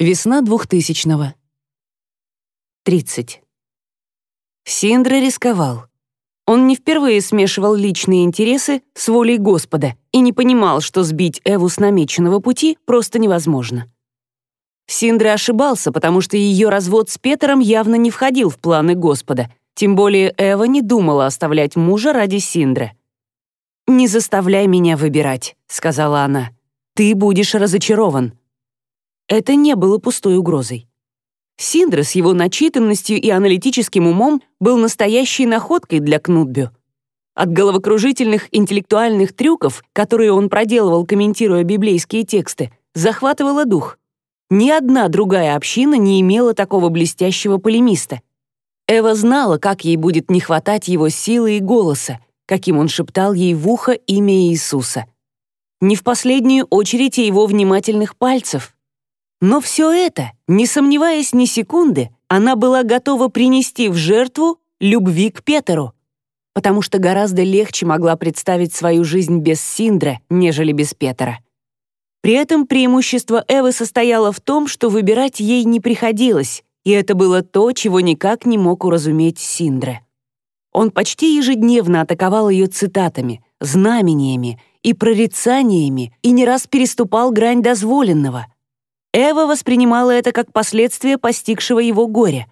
Весна двухтысячного. 30. Синдра рисковал. Он не впервые смешивал личные интересы с волей Господа и не понимал, что сбить Эву с намеченного пути просто невозможно. Синдра ошибался, потому что ее развод с Петером явно не входил в планы Господа, тем более Эва не думала оставлять мужа ради Синдры. «Не заставляй меня выбирать», — сказала она. «Ты будешь разочарован». Это не было пустой угрозой. Синдра с его начитанностью и аналитическим умом был настоящей находкой для Кнутбю. От головокружительных интеллектуальных трюков, которые он проделывал, комментируя библейские тексты, захватывало дух. Ни одна другая община не имела такого блестящего полемиста. Эва знала, как ей будет не хватать его силы и голоса, каким он шептал ей в ухо имя Иисуса. Не в последнюю очередь и его внимательных пальцев — но все это, не сомневаясь ни секунды, она была готова принести в жертву любви к Петеру, потому что гораздо легче могла представить свою жизнь без Синдра, нежели без Петера. При этом преимущество Эвы состояло в том, что выбирать ей не приходилось, и это было то, чего никак не мог уразуметь Синдра. Он почти ежедневно атаковал ее цитатами, знамениями и прорицаниями и не раз переступал грань дозволенного — Эва воспринимала это как последствие постигшего его горя.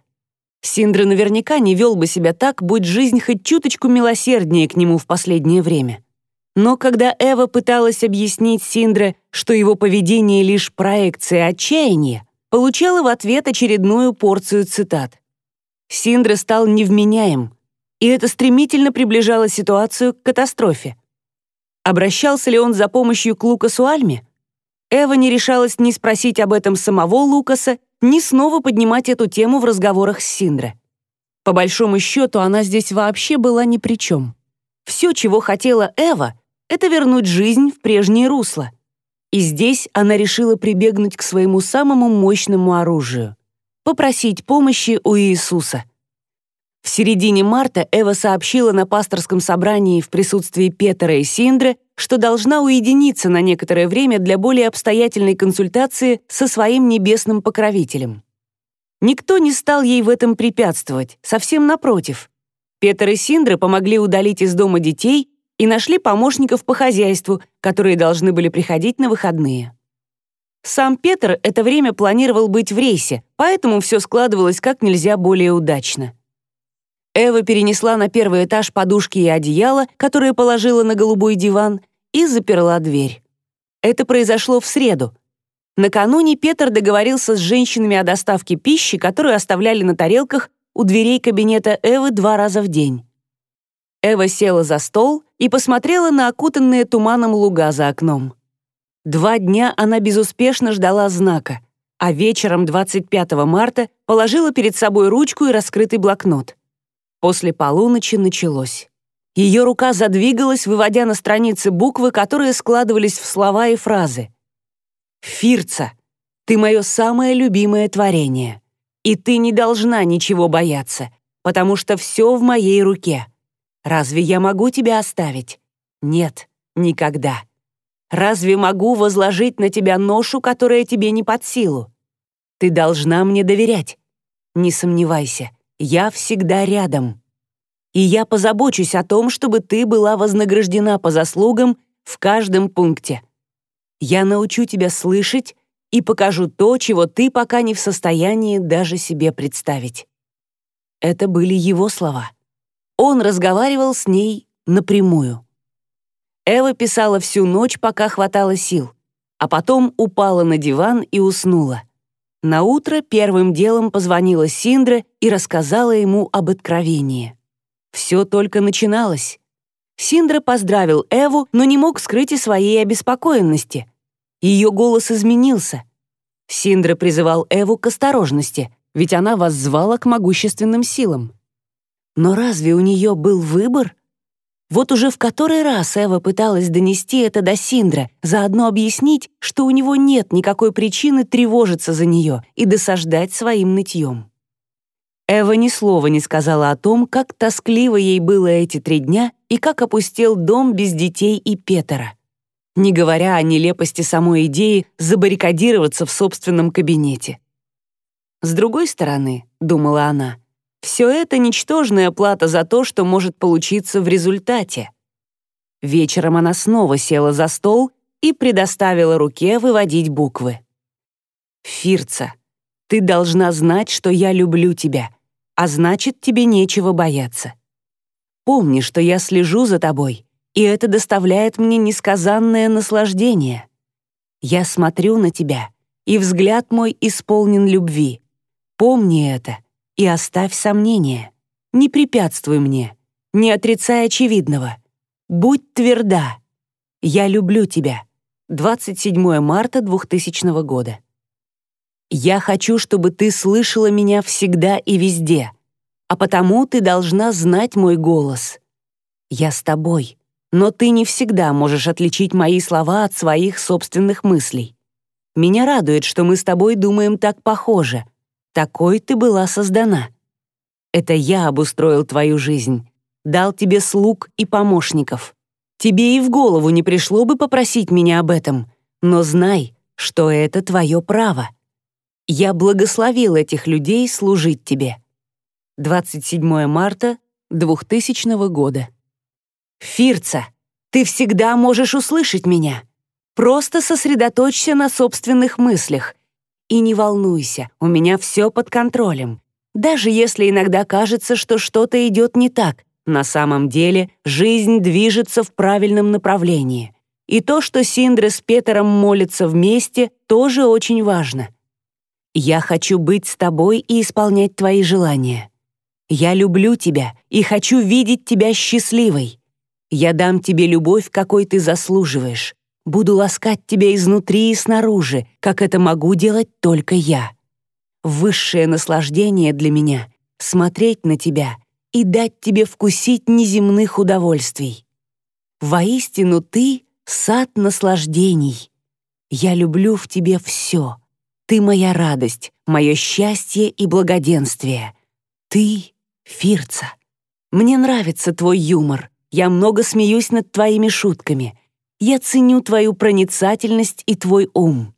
Синдра наверняка не вел бы себя так, будь жизнь хоть чуточку милосерднее к нему в последнее время. Но когда Эва пыталась объяснить Синдре, что его поведение лишь проекция отчаяния, получала в ответ очередную порцию цитат. Синдра стал невменяем, и это стремительно приближало ситуацию к катастрофе. Обращался ли он за помощью к Лукасу Альме? Эва не решалась ни спросить об этом самого Лукаса, ни снова поднимать эту тему в разговорах с Синдре. По большому счету, она здесь вообще была ни при чем. Все, чего хотела Эва, это вернуть жизнь в прежнее русло. И здесь она решила прибегнуть к своему самому мощному оружию — попросить помощи у Иисуса. В середине марта Эва сообщила на пасторском собрании в присутствии Петера и Синдры, что должна уединиться на некоторое время для более обстоятельной консультации со своим небесным покровителем. Никто не стал ей в этом препятствовать, совсем напротив. Петр и Синдра помогли удалить из дома детей и нашли помощников по хозяйству, которые должны были приходить на выходные. Сам Петр это время планировал быть в рейсе, поэтому все складывалось как нельзя более удачно. Эва перенесла на первый этаж подушки и одеяло, которые положила на голубой диван, и заперла дверь. Это произошло в среду. Накануне Петр договорился с женщинами о доставке пищи, которую оставляли на тарелках у дверей кабинета Эвы два раза в день. Эва села за стол и посмотрела на окутанные туманом луга за окном. Два дня она безуспешно ждала знака, а вечером 25 марта положила перед собой ручку и раскрытый блокнот. После полуночи началось. Ее рука задвигалась, выводя на страницы буквы, которые складывались в слова и фразы. «Фирца, ты мое самое любимое творение, и ты не должна ничего бояться, потому что все в моей руке. Разве я могу тебя оставить? Нет, никогда. Разве могу возложить на тебя ношу, которая тебе не под силу? Ты должна мне доверять. Не сомневайся, я всегда рядом. И я позабочусь о том, чтобы ты была вознаграждена по заслугам в каждом пункте. Я научу тебя слышать и покажу то, чего ты пока не в состоянии даже себе представить. Это были его слова. Он разговаривал с ней напрямую. Эва писала всю ночь, пока хватало сил, а потом упала на диван и уснула. На утро первым делом позвонила Синдра и рассказала ему об откровении. Все только начиналось. Синдра поздравил Эву, но не мог скрыть и своей обеспокоенности. Ее голос изменился. Синдра призывал Эву к осторожности, ведь она воззвала к могущественным силам. Но разве у нее был выбор? Вот уже в который раз Эва пыталась донести это до Синдра, заодно объяснить, что у него нет никакой причины тревожиться за нее и досаждать своим нытьем. Эва ни слова не сказала о том, как тоскливо ей было эти три дня и как опустел дом без детей и Петера. не говоря о нелепости самой идеи забаррикадироваться в собственном кабинете. С другой стороны, думала она, все это ничтожная плата за то, что может получиться в результате. Вечером она снова села за стол и предоставила руке выводить буквы. «Фирца, ты должна знать, что я люблю тебя, а значит, тебе нечего бояться. Помни, что я слежу за тобой, и это доставляет мне несказанное наслаждение. Я смотрю на тебя, и взгляд мой исполнен любви. Помни это и оставь сомнения. Не препятствуй мне, не отрицай очевидного. Будь тверда. Я люблю тебя. 27 марта 2000 года. Я хочу, чтобы ты слышала меня всегда и везде, а потому ты должна знать мой голос. Я с тобой, но ты не всегда можешь отличить мои слова от своих собственных мыслей. Меня радует, что мы с тобой думаем так похоже. Такой ты была создана. Это я обустроил твою жизнь, дал тебе слуг и помощников. Тебе и в голову не пришло бы попросить меня об этом, но знай, что это твое право. Я благословил этих людей служить тебе. 27 марта 2000 года. Фирца, ты всегда можешь услышать меня. Просто сосредоточься на собственных мыслях. И не волнуйся, у меня все под контролем. Даже если иногда кажется, что что-то идет не так, на самом деле жизнь движется в правильном направлении. И то, что Синдре с Петером молятся вместе, тоже очень важно. Я хочу быть с тобой и исполнять твои желания. Я люблю тебя и хочу видеть тебя счастливой. Я дам тебе любовь, какой ты заслуживаешь. Буду ласкать тебя изнутри и снаружи, как это могу делать только я. Высшее наслаждение для меня — смотреть на тебя и дать тебе вкусить неземных удовольствий. Воистину ты — сад наслаждений. Я люблю в тебе все — ты моя радость, мое счастье и благоденствие. Ты — Фирца. Мне нравится твой юмор. Я много смеюсь над твоими шутками. Я ценю твою проницательность и твой ум.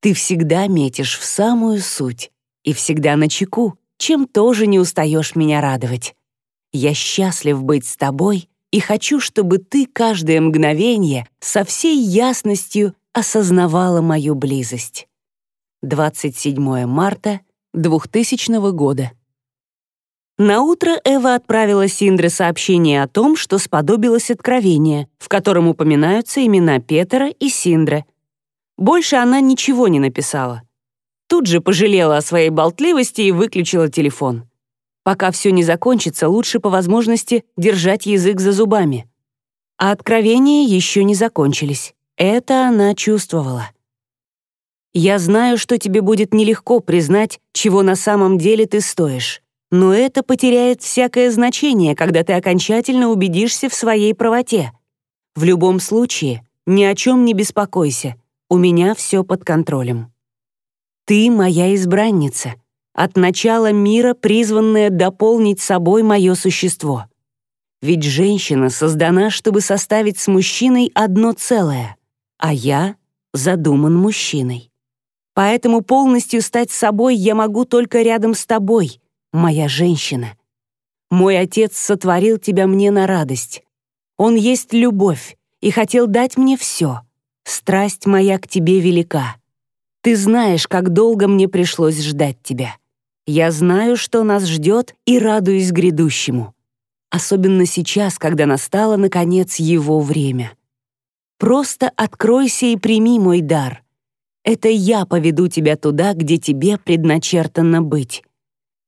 Ты всегда метишь в самую суть и всегда на чеку, чем тоже не устаешь меня радовать. Я счастлив быть с тобой и хочу, чтобы ты каждое мгновение со всей ясностью осознавала мою близость. 27 марта 2000 года. На утро Эва отправила Синдре сообщение о том, что сподобилось откровение, в котором упоминаются имена Петера и Синдре. Больше она ничего не написала. Тут же пожалела о своей болтливости и выключила телефон. Пока все не закончится, лучше по возможности держать язык за зубами. А откровения еще не закончились. Это она чувствовала. Я знаю, что тебе будет нелегко признать, чего на самом деле ты стоишь. Но это потеряет всякое значение, когда ты окончательно убедишься в своей правоте. В любом случае, ни о чем не беспокойся. У меня все под контролем. Ты моя избранница, от начала мира призванная дополнить собой мое существо. Ведь женщина создана, чтобы составить с мужчиной одно целое, а я задуман мужчиной. Поэтому полностью стать собой я могу только рядом с тобой, моя женщина. Мой отец сотворил тебя мне на радость. Он есть любовь и хотел дать мне все. Страсть моя к тебе велика. Ты знаешь, как долго мне пришлось ждать тебя. Я знаю, что нас ждет, и радуюсь грядущему. Особенно сейчас, когда настало, наконец, его время. Просто откройся и прими мой дар. Это я поведу тебя туда, где тебе предначертано быть.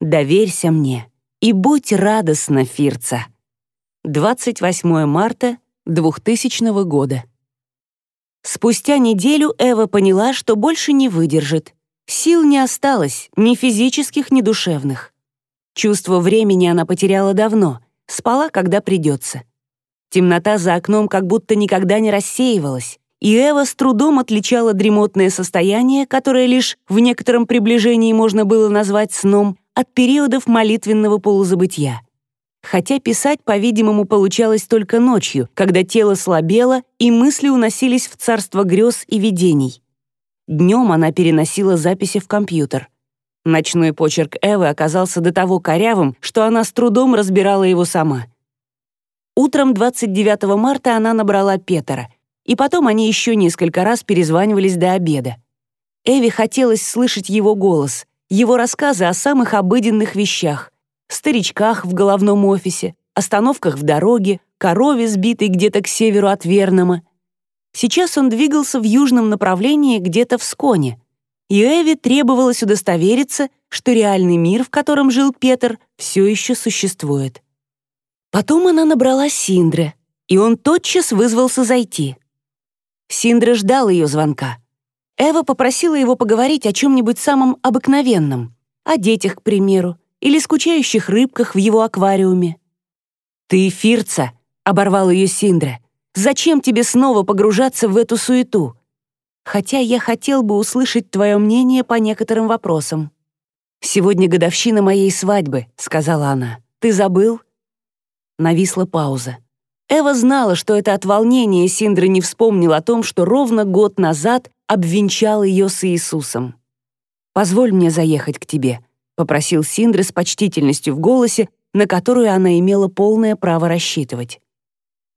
Доверься мне и будь радостна, Фирца. 28 марта 2000 года. Спустя неделю Эва поняла, что больше не выдержит. Сил не осталось, ни физических, ни душевных. Чувство времени она потеряла давно, спала, когда придется. Темнота за окном как будто никогда не рассеивалась и Эва с трудом отличала дремотное состояние, которое лишь в некотором приближении можно было назвать сном, от периодов молитвенного полузабытия. хотя писать, по-видимому, получалось только ночью, когда тело слабело и мысли уносились в царство грез и видений. Днем она переносила записи в компьютер. Ночной почерк Эвы оказался до того корявым, что она с трудом разбирала его сама. Утром 29 марта она набрала Петера, и потом они еще несколько раз перезванивались до обеда. Эви хотелось слышать его голос, его рассказы о самых обыденных вещах, старичках в головном офисе, остановках в дороге, корове, сбитой где-то к северу от Вернома. Сейчас он двигался в южном направлении где-то в Сконе, и Эви требовалось удостовериться, что реальный мир, в котором жил Петр, все еще существует. Потом она набрала Синдре, и он тотчас вызвался зайти. Синдра ждал ее звонка. Эва попросила его поговорить о чем-нибудь самом обыкновенном, о детях, к примеру, или скучающих рыбках в его аквариуме. «Ты фирца», — оборвал ее Синдра. «Зачем тебе снова погружаться в эту суету? Хотя я хотел бы услышать твое мнение по некоторым вопросам». «Сегодня годовщина моей свадьбы», — сказала она. «Ты забыл?» Нависла пауза. Эва знала, что это от волнения Синдра не вспомнил о том, что ровно год назад обвенчал ее с Иисусом. «Позволь мне заехать к тебе», — попросил Синдра с почтительностью в голосе, на которую она имела полное право рассчитывать.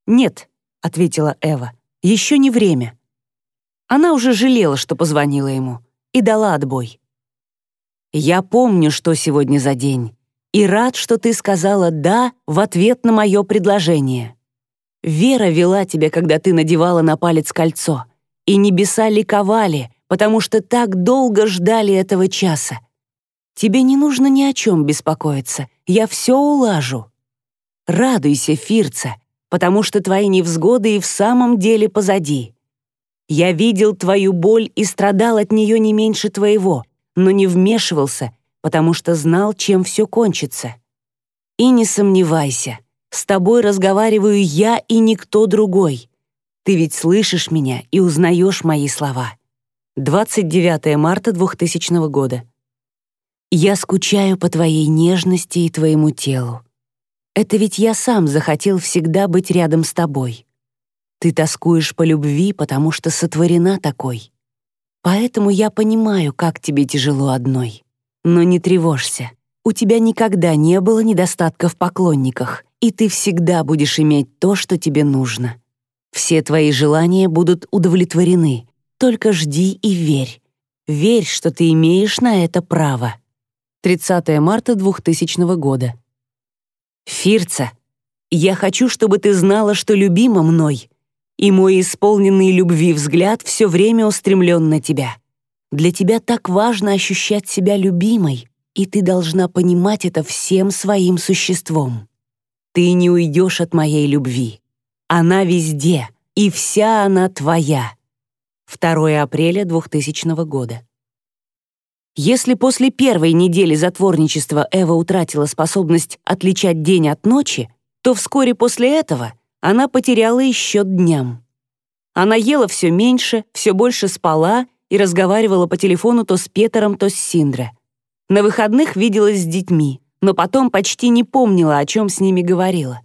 «Нет», — ответила Эва, — «еще не время». Она уже жалела, что позвонила ему, и дала отбой. «Я помню, что сегодня за день, и рад, что ты сказала «да» в ответ на мое предложение. Вера вела тебя, когда ты надевала на палец кольцо, и небеса ликовали, потому что так долго ждали этого часа. Тебе не нужно ни о чем беспокоиться, я все улажу. Радуйся, Фирца, потому что твои невзгоды и в самом деле позади. Я видел твою боль и страдал от нее не меньше твоего, но не вмешивался, потому что знал, чем все кончится. И не сомневайся, с тобой разговариваю я и никто другой. Ты ведь слышишь меня и узнаешь мои слова. 29 марта 2000 года. Я скучаю по твоей нежности и твоему телу. Это ведь я сам захотел всегда быть рядом с тобой. Ты тоскуешь по любви, потому что сотворена такой. Поэтому я понимаю, как тебе тяжело одной. Но не тревожься. У тебя никогда не было недостатка в поклонниках, и ты всегда будешь иметь то, что тебе нужно. Все твои желания будут удовлетворены. Только жди и верь. Верь, что ты имеешь на это право. 30 марта 2000 года. Фирца, я хочу, чтобы ты знала, что любима мной, и мой исполненный любви взгляд все время устремлен на тебя. Для тебя так важно ощущать себя любимой, и ты должна понимать это всем своим существом. Ты не уйдешь от моей любви. Она везде, и вся она твоя. 2 апреля 2000 года. Если после первой недели затворничества Эва утратила способность отличать день от ночи, то вскоре после этого она потеряла счет дням. Она ела все меньше, все больше спала и разговаривала по телефону то с Петером, то с Синдре. На выходных виделась с детьми, но потом почти не помнила, о чем с ними говорила.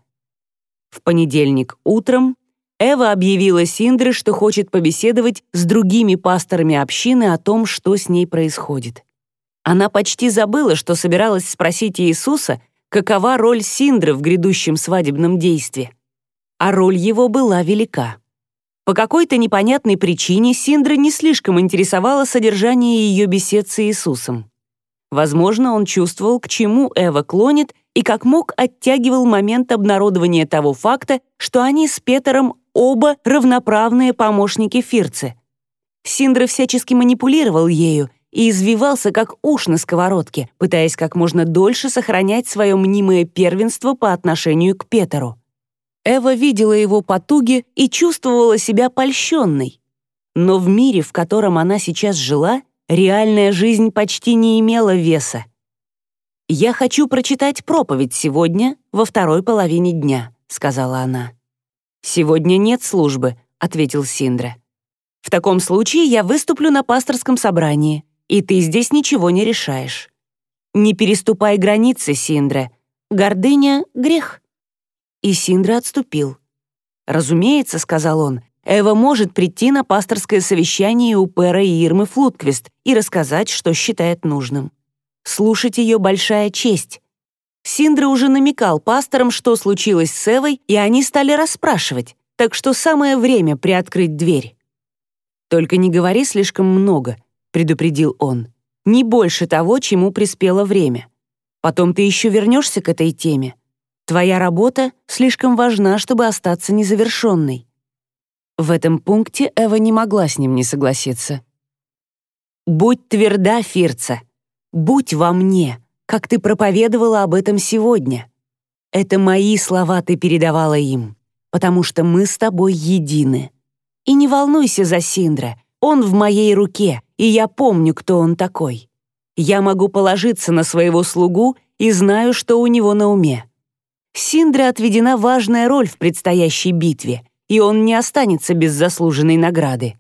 В понедельник утром Эва объявила Синдре, что хочет побеседовать с другими пасторами общины о том, что с ней происходит. Она почти забыла, что собиралась спросить Иисуса, какова роль Синдры в грядущем свадебном действии. А роль его была велика. По какой-то непонятной причине Синдра не слишком интересовала содержание ее бесед с Иисусом. Возможно, он чувствовал, к чему Эва клонит, и как мог оттягивал момент обнародования того факта, что они с Петером оба равноправные помощники Фирцы. Синдра всячески манипулировал ею и извивался, как уж на сковородке, пытаясь как можно дольше сохранять свое мнимое первенство по отношению к Петеру. Эва видела его потуги и чувствовала себя польщенной. Но в мире, в котором она сейчас жила, реальная жизнь почти не имела веса. «Я хочу прочитать проповедь сегодня, во второй половине дня», — сказала она. «Сегодня нет службы», — ответил Синдра. «В таком случае я выступлю на пасторском собрании, и ты здесь ничего не решаешь. Не переступай границы, Синдра. гордыня — грех. И Синдра отступил. «Разумеется», — сказал он, Эва может прийти на пасторское совещание у Пэра и Ирмы Флутквист и рассказать, что считает нужным. Слушать ее большая честь. Синдра уже намекал пасторам, что случилось с Эвой, и они стали расспрашивать, так что самое время приоткрыть дверь. «Только не говори слишком много», — предупредил он. «Не больше того, чему приспело время. Потом ты еще вернешься к этой теме. Твоя работа слишком важна, чтобы остаться незавершенной». В этом пункте Эва не могла с ним не согласиться. «Будь тверда, Фирца. Будь во мне, как ты проповедовала об этом сегодня. Это мои слова ты передавала им, потому что мы с тобой едины. И не волнуйся за Синдра, он в моей руке, и я помню, кто он такой. Я могу положиться на своего слугу и знаю, что у него на уме. Синдре отведена важная роль в предстоящей битве, и он не останется без заслуженной награды.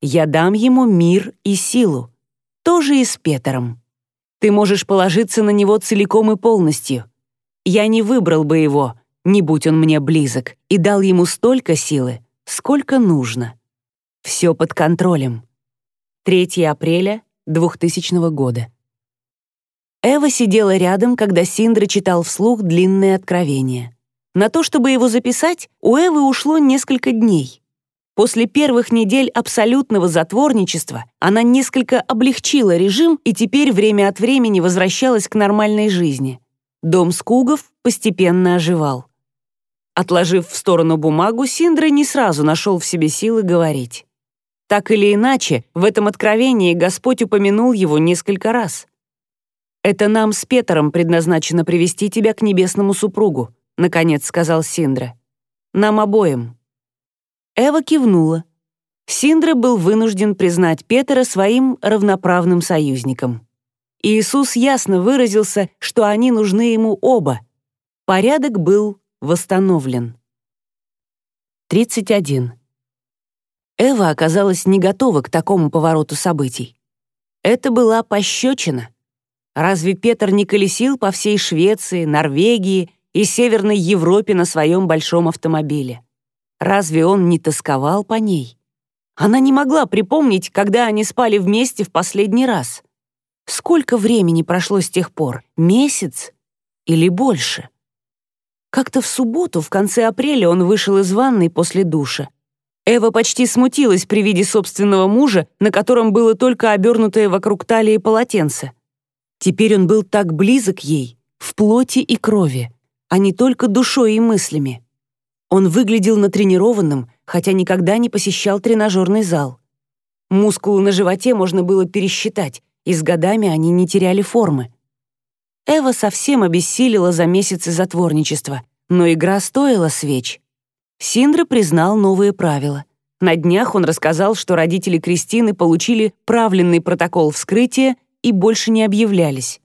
Я дам ему мир и силу. Тоже и с Петером. Ты можешь положиться на него целиком и полностью. Я не выбрал бы его, не будь он мне близок, и дал ему столько силы, сколько нужно. Все под контролем. 3 апреля 2000 года. Эва сидела рядом, когда Синдра читал вслух длинное откровение. На то, чтобы его записать, у Эвы ушло несколько дней. После первых недель абсолютного затворничества она несколько облегчила режим и теперь время от времени возвращалась к нормальной жизни. Дом Скугов постепенно оживал. Отложив в сторону бумагу, Синдра не сразу нашел в себе силы говорить. Так или иначе, в этом откровении Господь упомянул его несколько раз. «Это нам с Петером предназначено привести тебя к небесному супругу», наконец сказал Синдра. «Нам обоим». Эва кивнула. Синдра был вынужден признать Петера своим равноправным союзником. Иисус ясно выразился, что они нужны ему оба. Порядок был восстановлен. 31. Эва оказалась не готова к такому повороту событий. Это была пощечина. Разве Петр не колесил по всей Швеции, Норвегии и Северной Европе на своем большом автомобиле? Разве он не тосковал по ней? Она не могла припомнить, когда они спали вместе в последний раз. Сколько времени прошло с тех пор? Месяц? Или больше? Как-то в субботу, в конце апреля, он вышел из ванной после душа. Эва почти смутилась при виде собственного мужа, на котором было только обернутое вокруг талии полотенце. Теперь он был так близок ей, в плоти и крови, а не только душой и мыслями. Он выглядел натренированным, хотя никогда не посещал тренажерный зал. Мускулы на животе можно было пересчитать, и с годами они не теряли формы. Эва совсем обессилила за месяцы затворничества, но игра стоила свеч. Синдра признал новые правила. На днях он рассказал, что родители Кристины получили правленный протокол вскрытия и больше не объявлялись.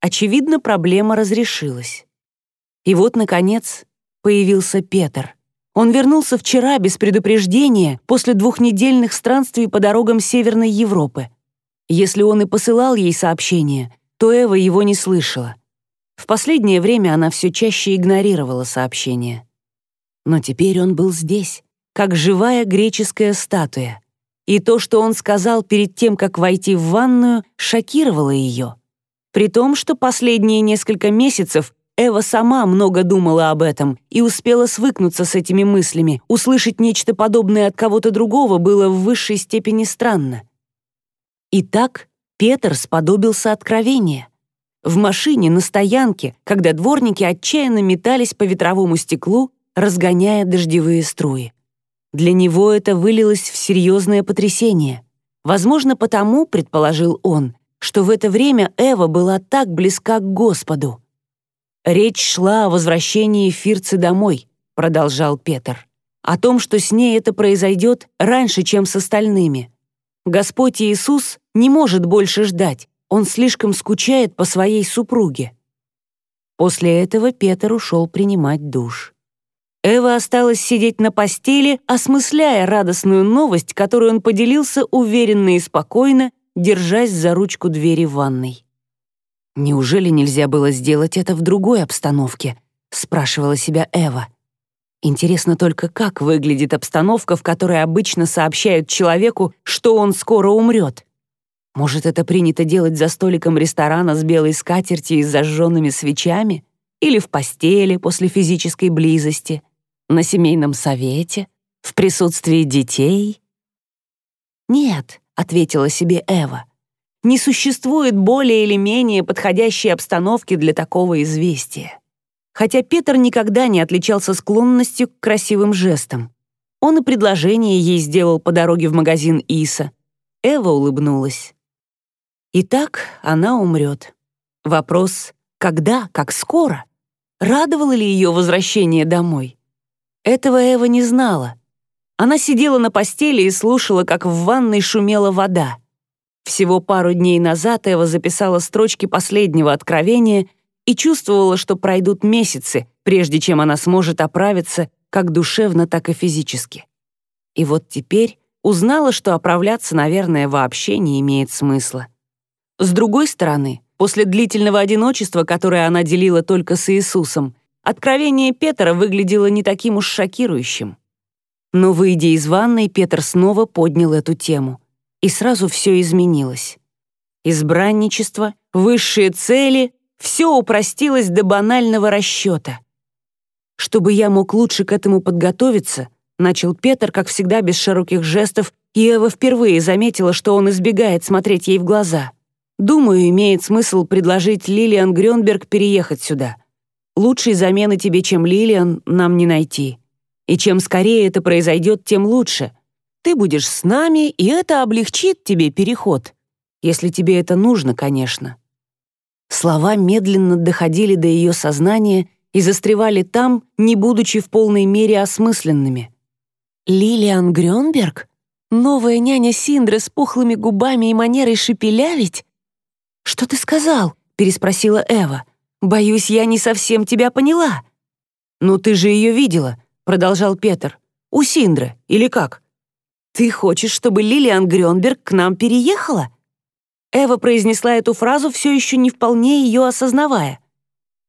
Очевидно, проблема разрешилась. И вот, наконец, появился Петр. Он вернулся вчера без предупреждения после двухнедельных странствий по дорогам Северной Европы. Если он и посылал ей сообщение, то Эва его не слышала. В последнее время она все чаще игнорировала сообщения. Но теперь он был здесь, как живая греческая статуя. И то, что он сказал перед тем, как войти в ванную, шокировало ее. При том, что последние несколько месяцев Эва сама много думала об этом и успела свыкнуться с этими мыслями. Услышать нечто подобное от кого-то другого было в высшей степени странно. Итак, Петр сподобился откровения. В машине на стоянке, когда дворники отчаянно метались по ветровому стеклу, разгоняя дождевые струи. Для него это вылилось в серьезное потрясение. Возможно, потому, предположил он, что в это время Эва была так близка к Господу. «Речь шла о возвращении Фирцы домой», — продолжал Петр. «О том, что с ней это произойдет раньше, чем с остальными. Господь Иисус не может больше ждать, он слишком скучает по своей супруге». После этого Петр ушел принимать душ. Эва осталась сидеть на постели, осмысляя радостную новость, которую он поделился уверенно и спокойно, держась за ручку двери ванной. Неужели нельзя было сделать это в другой обстановке? спрашивала себя Эва. Интересно только, как выглядит обстановка, в которой обычно сообщают человеку, что он скоро умрет. Может, это принято делать за столиком ресторана с белой скатертью и зажженными свечами? Или в постели после физической близости? На семейном совете? В присутствии детей? «Нет», — ответила себе Эва, «не существует более или менее подходящей обстановки для такого известия». Хотя Петр никогда не отличался склонностью к красивым жестам. Он и предложение ей сделал по дороге в магазин Иса. Эва улыбнулась. Итак, она умрет. Вопрос «когда?», «как скоро?» Радовало ли ее возвращение домой? Этого Эва не знала. Она сидела на постели и слушала, как в ванной шумела вода. Всего пару дней назад Эва записала строчки последнего откровения и чувствовала, что пройдут месяцы, прежде чем она сможет оправиться как душевно, так и физически. И вот теперь узнала, что оправляться, наверное, вообще не имеет смысла. С другой стороны, после длительного одиночества, которое она делила только с Иисусом, откровение Петра выглядело не таким уж шокирующим. Но, выйдя из ванной, Петр снова поднял эту тему. И сразу все изменилось. Избранничество, высшие цели — все упростилось до банального расчета. Чтобы я мог лучше к этому подготовиться, начал Петр, как всегда, без широких жестов, и Эва впервые заметила, что он избегает смотреть ей в глаза. Думаю, имеет смысл предложить Лилиан Грёнберг переехать сюда. Лучшей замены тебе, чем Лилиан, нам не найти. И чем скорее это произойдет, тем лучше. Ты будешь с нами, и это облегчит тебе переход. Если тебе это нужно, конечно». Слова медленно доходили до ее сознания и застревали там, не будучи в полной мере осмысленными. «Лилиан Грёнберг? Новая няня Синдры с пухлыми губами и манерой шепелявить?» «Что ты сказал?» — переспросила Эва. «Боюсь, я не совсем тебя поняла». «Ну ты же ее видела продолжал Петр. «У Синдры, или как?» «Ты хочешь, чтобы Лилиан Грёнберг к нам переехала?» Эва произнесла эту фразу, все еще не вполне ее осознавая.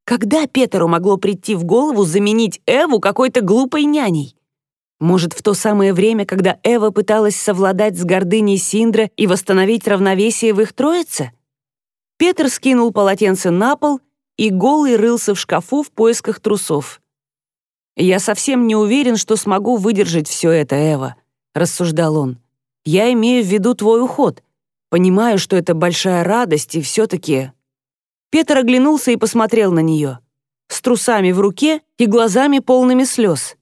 Когда Петеру могло прийти в голову заменить Эву какой-то глупой няней? Может, в то самое время, когда Эва пыталась совладать с гордыней Синдра и восстановить равновесие в их троице? Петр скинул полотенце на пол и голый рылся в шкафу в поисках трусов. «Я совсем не уверен, что смогу выдержать все это, Эва», — рассуждал он. «Я имею в виду твой уход. Понимаю, что это большая радость, и все-таки...» Петр оглянулся и посмотрел на нее. С трусами в руке и глазами полными слез.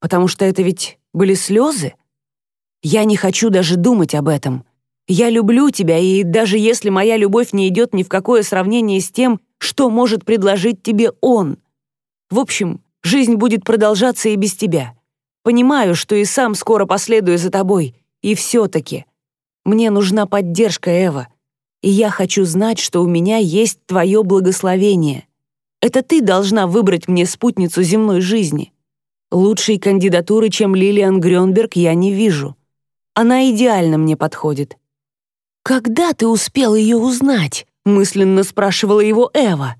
«Потому что это ведь были слезы?» «Я не хочу даже думать об этом. Я люблю тебя, и даже если моя любовь не идет ни в какое сравнение с тем, что может предложить тебе он. В общем, Жизнь будет продолжаться и без тебя. Понимаю, что и сам скоро последую за тобой. И все-таки мне нужна поддержка, Эва. И я хочу знать, что у меня есть твое благословение. Это ты должна выбрать мне спутницу земной жизни. Лучшей кандидатуры, чем Лилиан Грёнберг, я не вижу. Она идеально мне подходит. «Когда ты успел ее узнать?» — мысленно спрашивала его Эва.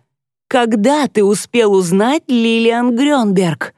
Когда ты успел узнать Лилиан Грёнберг?»